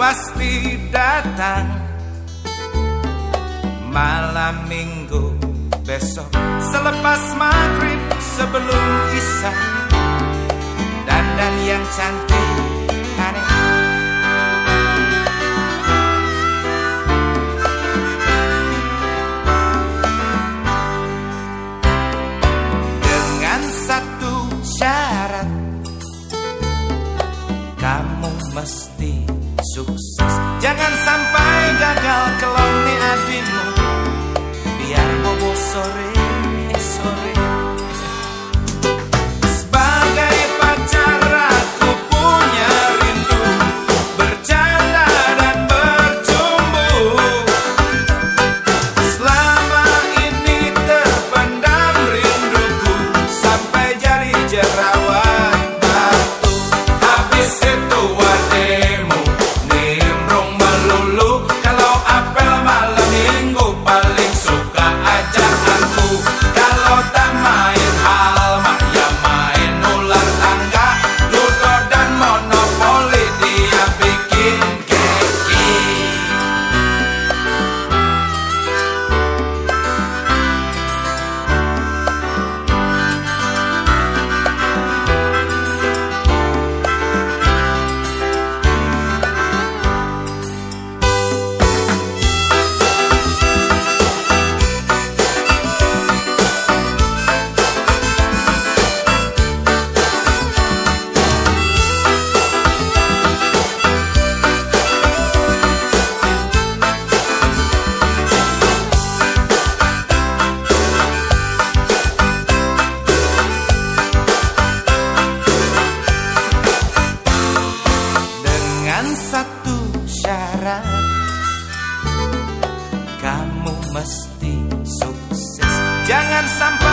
pasti datang. Malam minggu besok Selepas maghrib sebelum isya. Dandan yang cantik Jangan sampai gagal kelon ni adimu Biar bobo sore, sore. sukses. Jangan sampai